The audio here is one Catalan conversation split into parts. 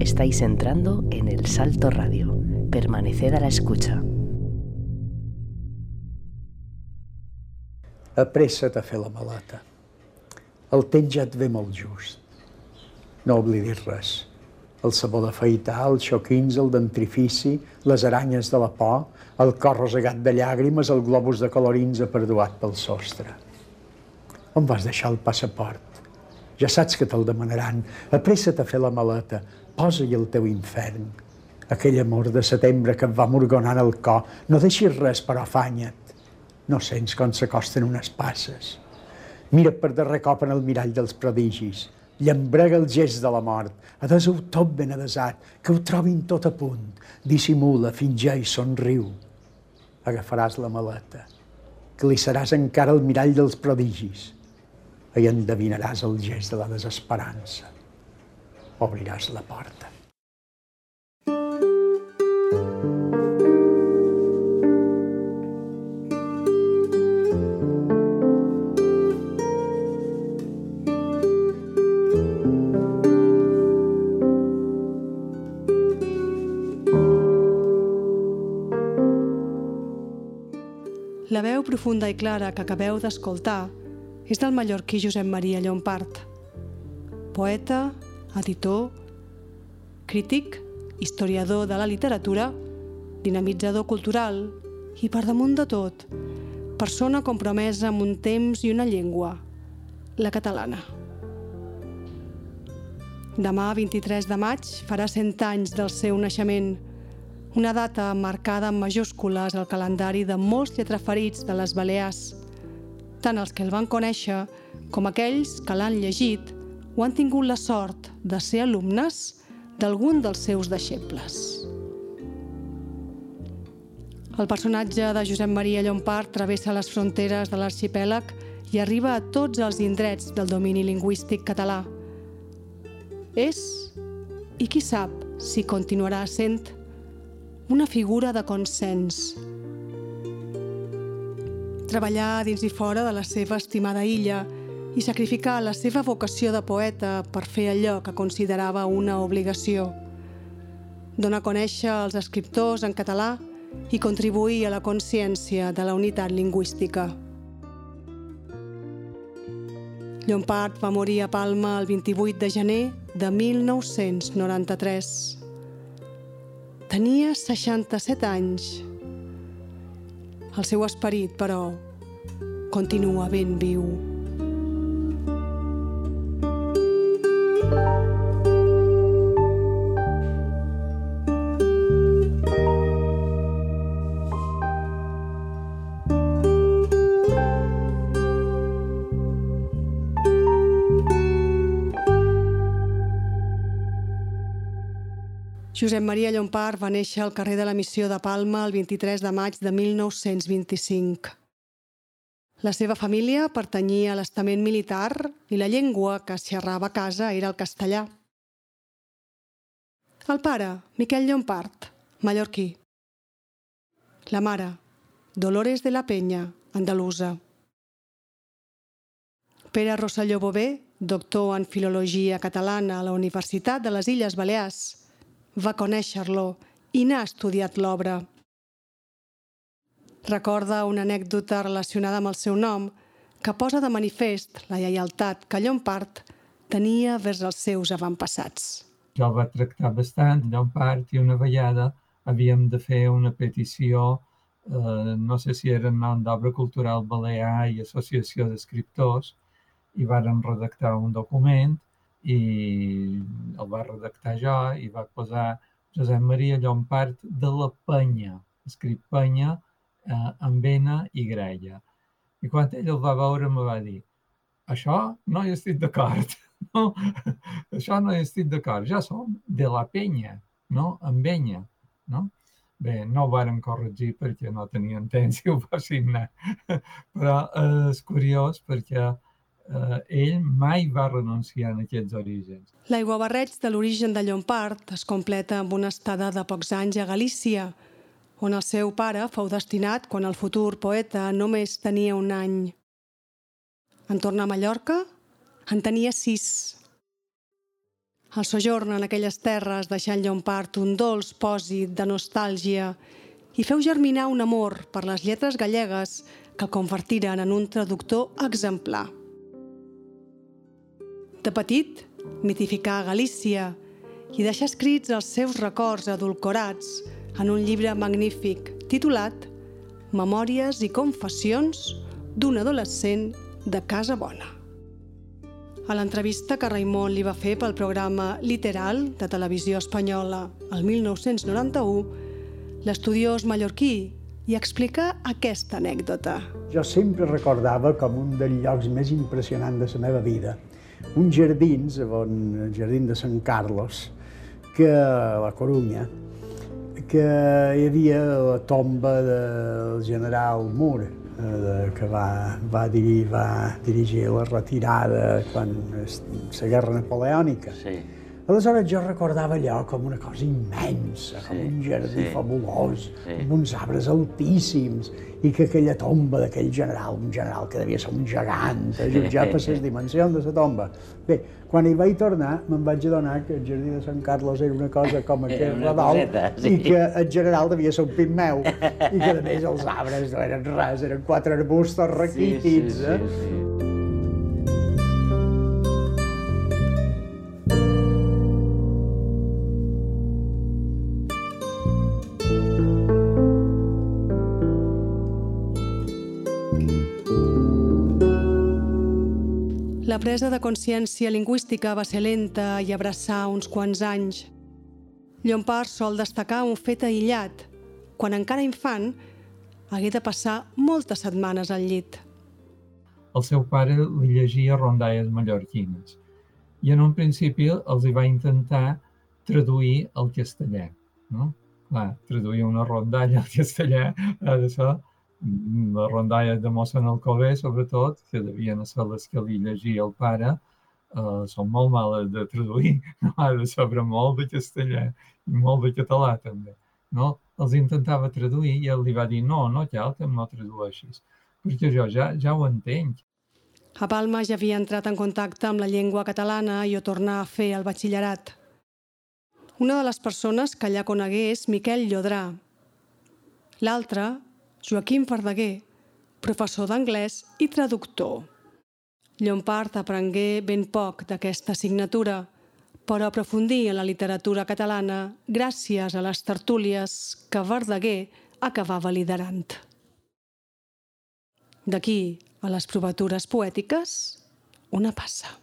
Estáis entrando en el Salto Radio. Permaneced a la escucha. Apressa't a fer la maleta. El temps ja et ve molt just. No oblidis res. El sabó d'afaitar, els xoquins, el dentrifici, les aranyes de la por, el cor rosegat de llàgrimes, el globus de colorins aperduat pel sostre. On vas deixar el passaport? Ja saps que te'l demanaran. Apressa't a fer la maleta. Posa-hi el teu infern. Aquell amor de setembre que et va morgonant el cor. No deixis res, però afanya't. No sents com s'acosten unes passes. Mira per darrer cop en el mirall dels prodigis. Llambrega el gest de la mort. Adesa-ho tot ben adesat, que ho trobin tot a punt. Dissimula, fingeix, somriu. Agafaràs la maleta. Que li seràs encara el mirall dels prodigis. I endevinaràs el gest de la desesperança. Obriràs la porta. La veu profunda i clara que acabeu d'escoltar és del mallorquí Josep Maria Llompart, poeta, editor, crític, historiador de la literatura, dinamitzador cultural i, per damunt de tot, persona compromesa amb un temps i una llengua, la catalana. Demà, 23 de maig, farà 100 anys del seu naixement, una data marcada amb majúscules al calendari de molts lletraferits de les Balears, tant els que el van conèixer com aquells que l'han llegit o han tingut la sort de ser alumnes d'algun dels seus deixebles. El personatge de Josep Maria Llompart travessa les fronteres de l'arxipèlag i arriba a tots els indrets del domini lingüístic català. És, i qui sap si continuarà sent, una figura de consens. Treballar dins i fora de la seva estimada illa i sacrificar la seva vocació de poeta per fer allò que considerava una obligació. Donar a conèixer els escriptors en català i contribuir a la consciència de la unitat lingüística. Llompart va morir a Palma el 28 de gener de 1993. Tenia 67 anys. El seu esperit, però, continua ben viu. Josep Maria Llompart va néixer al carrer de la Missió de Palma el 23 de maig de 1925. La seva família pertanyia a l'estament militar i la llengua que es xerrava a casa era el castellà. El pare, Miquel Llompart, mallorquí. La mare, Dolores de la Penya, andalusa. Pere Rosselló Bové, doctor en Filologia Catalana a la Universitat de les Illes Balears, va conèixer-lo i n'ha estudiat l'obra. Recorda una anècdota relacionada amb el seu nom que posa de manifest la lleialtat que Llompart tenia vers els seus avantpassats. Jo va tractar bastant, Llompart, i una vegada havíem de fer una petició, eh, no sé si era en nom d'Obra Cultural Balear i Associació d'Escriptors, i vàrem redactar un document i el va redactar jo i va posar Josep Maria Llompart de la Penya, escrit Penya eh, amb Ena i Greia. I quan ell el va veure me va dir això no hi estic d'acord, no, això no hi estic d'acord, ja som de la Penya, no, amb Enya, no? Bé, no ho vàrem corregir perquè no tenien temps i ho va signar, però eh, és curiós perquè eh, ell mai va renunciar a aquests orígens. L'aiguabarreig de l'origen de Llompart es completa amb una estada de pocs anys a Galícia, on el seu pare fou destinat quan el futur poeta només tenia un any. En tornar a Mallorca, en tenia sis. El sojorn en aquelles terres deixant Llompart un dolç pòsit de nostàlgia i feu germinar un amor per les lletres gallegues que el convertiren en un traductor exemplar. De petit, mitificar Galícia i deixar escrits els seus records adulcorats en un llibre magnífic titulat Memòries i confessions d'un adolescent de casa bona. A l'entrevista que Raimon li va fer pel programa Literal de televisió espanyola el 1991, l'estudiós mallorquí i explica aquesta anècdota. Jo sempre recordava com un dels llocs més impressionants de la meva vida. Uns jardins, el jardí de Sant Carlos, que a la Corunya, que hi havia la tomba del general Moore, eh, que va, va, dir, va dirigir la retirada quan la guerra napoleònica. Sí. Aleshores jo recordava allò com una cosa immensa, sí, com un jardí sí, fabulós, sí. amb uns arbres altíssims, i que aquella tomba d'aquell general, un general que devia ser un gegant, a jutjar per les dimensions de la tomba. Bé, quan hi vaig tornar, me'n vaig adonar que el jardí de Sant Carlos era una cosa com aquest redol sí. i que el general devia ser un pit meu i que, a més, els arbres no eren res, eren quatre arbustos raquítics. Sí, sí, sí, sí. Eh? La presa de consciència lingüística va ser lenta i abraçar uns quants anys. Llompart sol destacar un fet aïllat, quan encara infant hagué de passar moltes setmanes al llit. El seu pare li llegia rondalles mallorquines i en un principi els hi va intentar traduir al castellà. No? Clar, traduir una rondalla al castellà ha de ser les rondalles de mossèn Alcover, sobretot, que devien ser les que li llegia el pare, eh, són molt males de traduir, no? ha de saber molt de castellà i molt de català també. No? Els intentava traduir i ell li va dir no, no cal que no tradueixis, perquè jo ja, ja ho entenc. A Palma ja havia entrat en contacte amb la llengua catalana i ho tornar a fer el batxillerat. Una de les persones que allà conegué és Miquel Llodrà. L'altra, Joaquim Verdaguer, professor d'anglès i traductor. Llompart aprengué ben poc d'aquesta assignatura, però aprofundir en la literatura catalana gràcies a les tertúlies que Verdaguer acabava liderant. D'aquí a les provatures poètiques, una passa.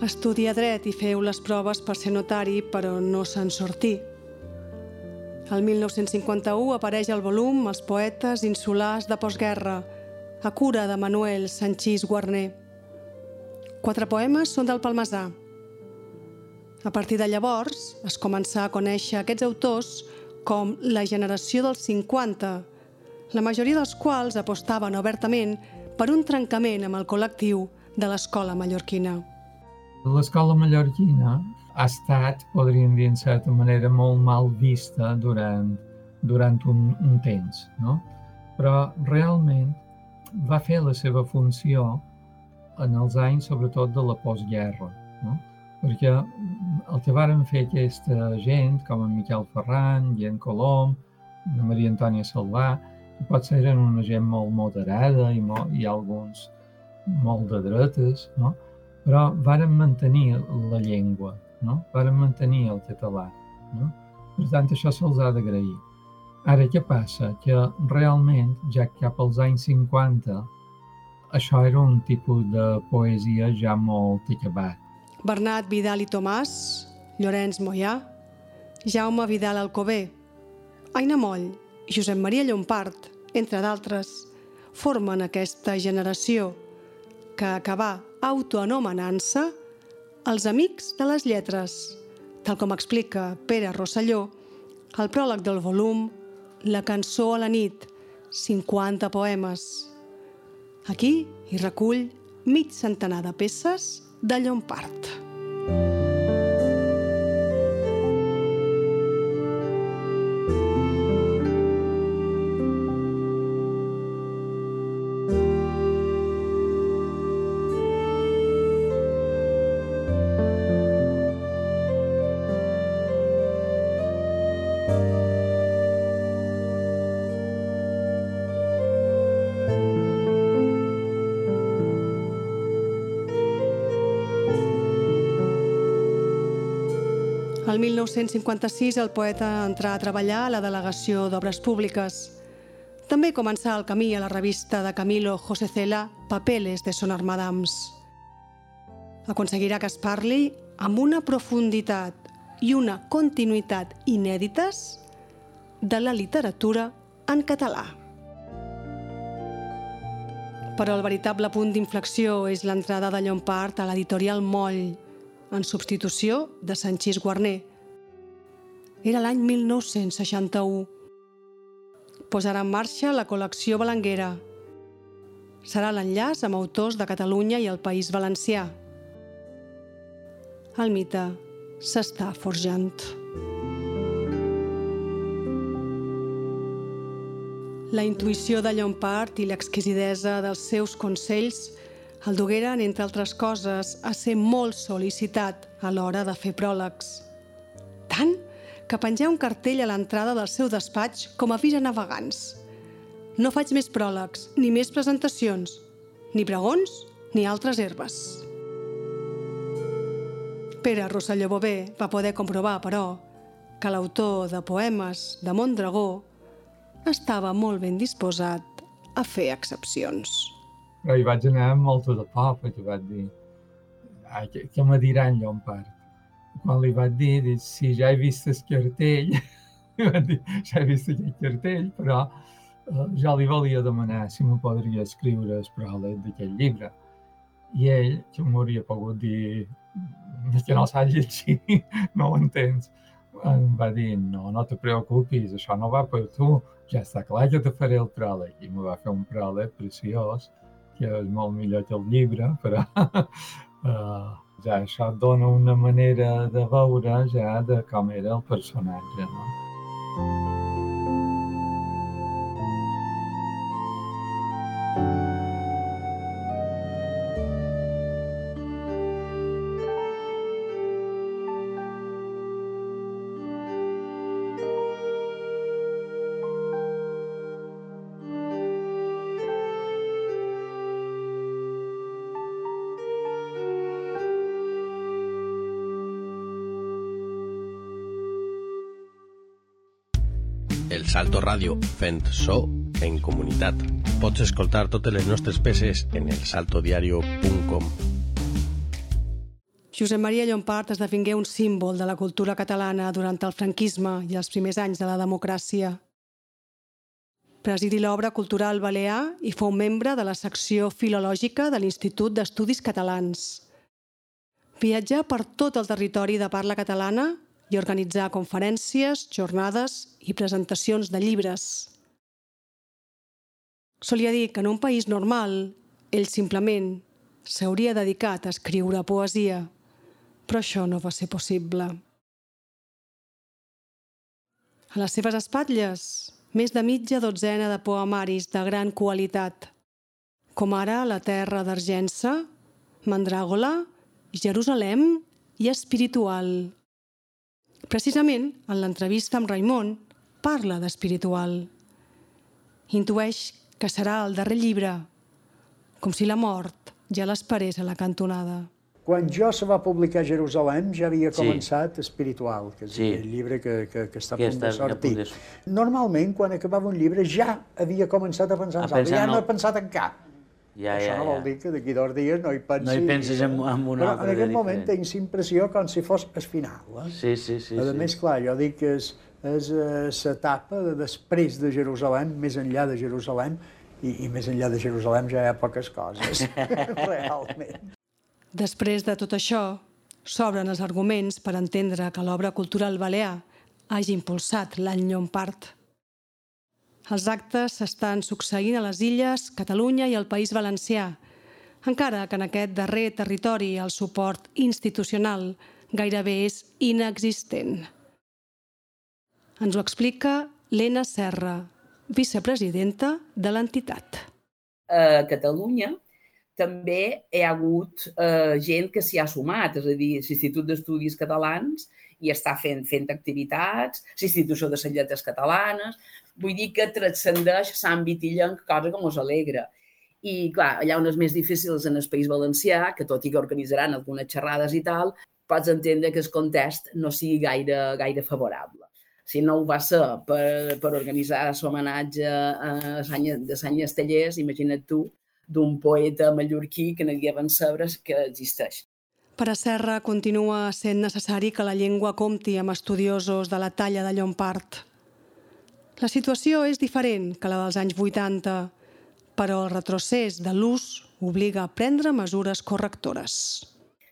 Estudia dret i feu les proves per ser notari, però no se'n sortí. El 1951 apareix el volum Els poetes insulars de postguerra, a cura de Manuel Sanchís Guarner. Quatre poemes són del Palmesà. A partir de llavors es començà a conèixer aquests autors com la generació dels 50, la majoria dels quals apostaven obertament per un trencament amb el col·lectiu de l'escola mallorquina. L'escola mallorquina ha estat, podríem dir en certa manera, molt mal vista durant, durant un, un temps, no? però realment va fer la seva funció en els anys, sobretot, de la postguerra. No? Perquè el que varen fer aquesta gent, com en Miquel Ferran, Gent Colom, Maria Antònia Salvà, que potser eren una gent molt moderada i, molt, i alguns molt de dretes, no? Però varen mantenir la llengua, no? varen mantenir el català. No? Per tant, això se'ls ha d'agrair. Ara, què passa? Que realment, ja cap als anys 50, això era un tipus de poesia ja molt acabat. Bernat Vidal i Tomàs, Llorenç Mollà, Jaume Vidal Alcover, Aina Moll i Josep Maria Llompart, entre d'altres, formen aquesta generació que acabà autoanomenant-se els Amics de les Lletres, tal com explica Pere Rosselló, al pròleg del volum La cançó a la nit, 50 poemes. Aquí hi recull mig centenar de peces de Llompart. El 1956 el poeta entrà a treballar a la Delegació d'Obres Públiques. També començà el camí a la revista de Camilo José Cela Papeles de Sonar Madams. Aconseguirà que es parli amb una profunditat i una continuïtat inèdites de la literatura en català. Però el veritable punt d'inflexió és l'entrada de Llompart a l'editorial Moll, en substitució de Sanchís Guarner. Era l'any 1961. Posarà en marxa la col·lecció Balanguera. Serà l'enllaç amb autors de Catalunya i el País Valencià. El mite s'està forjant. La intuïció de Llompart i l'exquisidesa dels seus consells el dugueren, entre altres coses, a ser molt sol·licitat a l'hora de fer pròlegs. Tant que penjà un cartell a l'entrada del seu despatx com a avís a navegants. No faig més pròlegs, ni més presentacions, ni pregons, ni altres herbes. Pere Rosselló Bové va poder comprovar, però, que l'autor de poemes de Mondragó estava molt ben disposat a fer excepcions. Però hi vaig anar amb molta de por, perquè vaig dir, ai, què, què me diran Llompart? Quan li vaig dir, dic, sí, ja he vist el cartell, dir, ja he vist aquell cartell, però uh, ja li volia demanar si me podria escriure el pròleg d'aquest llibre. I ell, que m'hauria pogut dir que no saps llegir, no ho entens, em va dir, no, no te preocupis, això no va per tu, ja està clar que te faré el pròleg. I me va fer un pròleg preciós, que és molt millor que el llibre, però uh, ja això dona una manera de veure ja de com era el personatge. No? El Salto Ràdio fent so en comunitat. Pots escoltar totes les nostres peces en elsaltodiario.com Josep Maria Llompart esdevingué un símbol de la cultura catalana durant el franquisme i els primers anys de la democràcia. Presidí l'obra cultural balear i fou membre de la secció filològica de l'Institut d'Estudis Catalans. Viatjà per tot el territori de parla catalana i organitzar conferències, jornades i presentacions de llibres. Solia dir que en un país normal ell simplement s'hauria dedicat a escriure poesia, però això no va ser possible. A les seves espatlles, més de mitja dotzena de poemaris de gran qualitat, com ara La terra d'Argença, Mandràgola, Jerusalem i Espiritual. Precisament, en l'entrevista amb Raimon, parla d'espiritual. Intueix que serà el darrer llibre, com si la mort ja l'esperés a la cantonada. Quan jo se va publicar a Jerusalem ja havia Sí. començat Espiritual, que és Sí. el llibre que, que, que està a punt de sortir. Normalment, quan acabava un llibre, ja havia començat a pensar A en l'altre, pensar ja no el- he pensat en cap. Ja, Això ja, no ja. vol dir que d'aquí dos dies no hi pensi. No hi penses en- en un Però altre en aquest moment diferent. tens impressió com si fos el final. Eh? Sí, sí, sí. a sí. més, clar, jo dic que és, és l'etapa de després de Jerusalem, més enllà de Jerusalem, i, i més enllà de Jerusalem ja hi ha poques coses, realment. Després de tot això, s'obren els arguments per entendre que l'obra cultural balear hagi impulsat l'any Llompart. Els actes s'estan succeint a les illes, Catalunya i el País Valencià, encara que en aquest darrer territori el suport institucional gairebé és inexistent. Ens ho explica Lena Serra, vicepresidenta de l'entitat. A Catalunya també hi ha hagut eh, gent que s'hi ha sumat, és a dir, l'Institut d'Estudis Catalans i està fent, fent activitats, l'Institució de les Lletres Catalanes, vull dir que transcendeix l'àmbit illenc, cosa que ens alegra. I, clar, allà on és més difícils en el País Valencià, que tot i que organitzaran algunes xerrades i tal, pots entendre que el context no sigui gaire, gaire favorable. Si no ho va ser per, per organitzar l'homenatge a Sant, Estellers, imagina't tu, d'un poeta mallorquí que havia saber que existeix. Per a Serra continua sent necessari que la llengua compti amb estudiosos de la talla de Llompart. La situació és diferent que la dels anys 80, però el retrocés de l'ús obliga a prendre mesures correctores.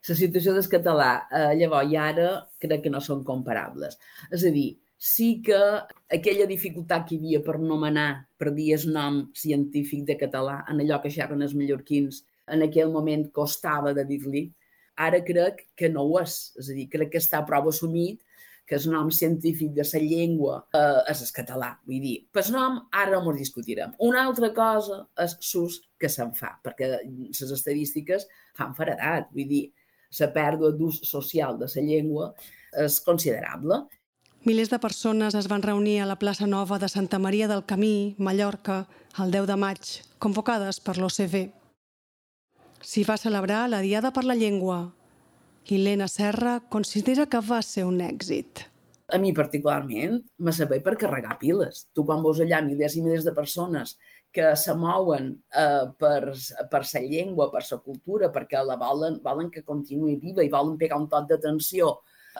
La situació del català eh, llavors i ara crec que no són comparables. És a dir, sí que aquella dificultat que hi havia per nomenar, per dir el nom científic de català en allò que xerren els mallorquins, en aquell moment costava de dir-li, Ara crec que no ho és. És a dir, crec que està prou assumit que el nom científic de la llengua eh, és el català. Vull dir, per nom ara no discutirem. Una altra cosa és l'ús que se'n fa, perquè les estadístiques fan faredat. Vull dir, la pèrdua d'ús social de la llengua és considerable. Milers de persones es van reunir a la plaça Nova de Santa Maria del Camí, Mallorca, el 10 de maig, convocades per l'OCV. S'hi va celebrar la Diada per la Llengua i Lena Serra considera que va ser un èxit. A mi particularment me serveix per carregar piles. Tu quan veus allà milers i milers de persones que se mouen eh, per, per sa llengua, per sa cultura, perquè la volen, volen que continuï viva i volen pegar un toc d'atenció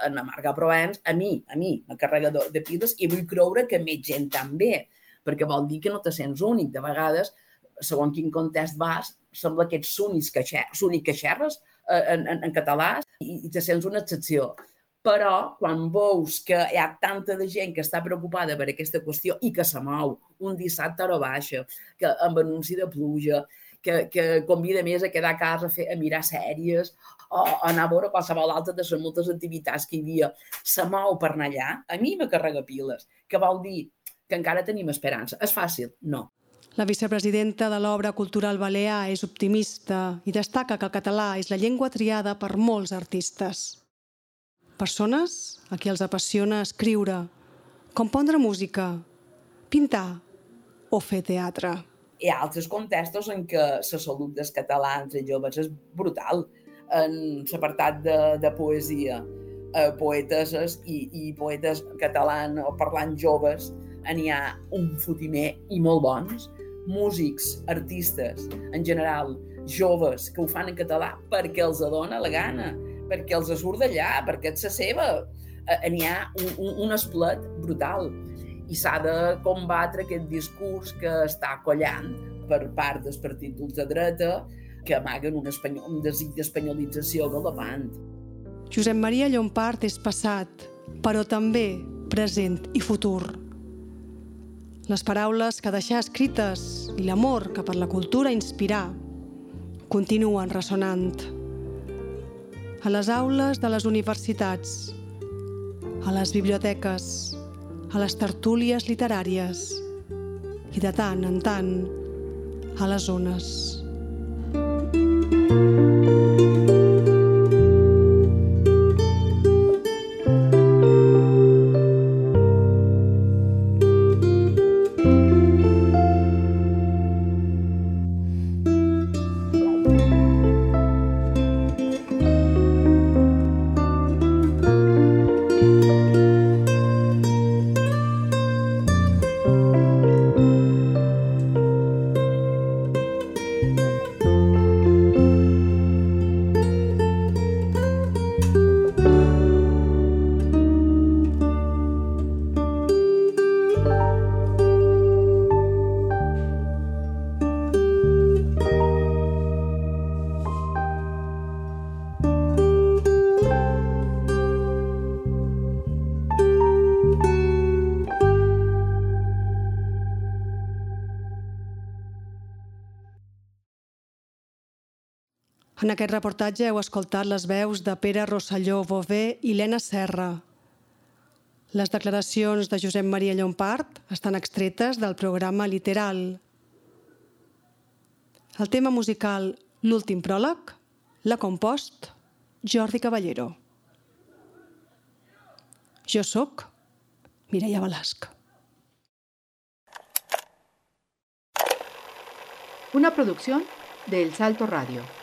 en la marca Provence, a mi, a mi, me carrega de, de piles i vull creure que més gent també, perquè vol dir que no te sents únic. De vegades segons quin context vas, sembla que ets l'únic que, que xerres eh, en, en, en català i, i te sents una excepció. Però quan veus que hi ha tanta de gent que està preocupada per aquesta qüestió i que se mou un dissabte a baixa, que amb anunci de pluja, que, que convida més a quedar a casa a, fer, a mirar sèries o a anar a veure qualsevol altra de les moltes activitats que hi havia, se mou per anar allà, a mi me carrega piles, que vol dir que encara tenim esperança. És fàcil? No. La vicepresidenta de l'obra cultural balear és optimista i destaca que el català és la llengua triada per molts artistes. Persones a qui els apassiona escriure, compondre música, pintar o fer teatre. Hi ha altres contextos en què la salut dels catalans i joves és brutal. En l'apartat de, de poesia, eh, poeteses i, i poetes catalans o parlant joves, n'hi ha un fotimer i molt bons músics, artistes, en general, joves, que ho fan en català perquè els adona la gana, perquè els surt d'allà, perquè és la seva. Eh, n'hi ha un, un, un esplet brutal i s'ha de combatre aquest discurs que està collant per part dels partits d'ultradreta que amaguen un, espanyol, un desig d'espanyolització galopant. Josep Maria Llompart és passat, però també present i futur. Les paraules que deixà escrites i l'amor que per la cultura inspirar continuen ressonant. A les aules de les universitats, a les biblioteques, a les tertúlies literàries i de tant en tant a les zones. En aquest reportatge heu escoltat les veus de Pere Rosselló Bové i Lena Serra. Les declaracions de Josep Maria Llompart estan extretes del programa Literal. El tema musical L'últim pròleg l'ha compost Jordi Caballero. Jo sóc Mireia Balasc. Una producción de Salto Radio.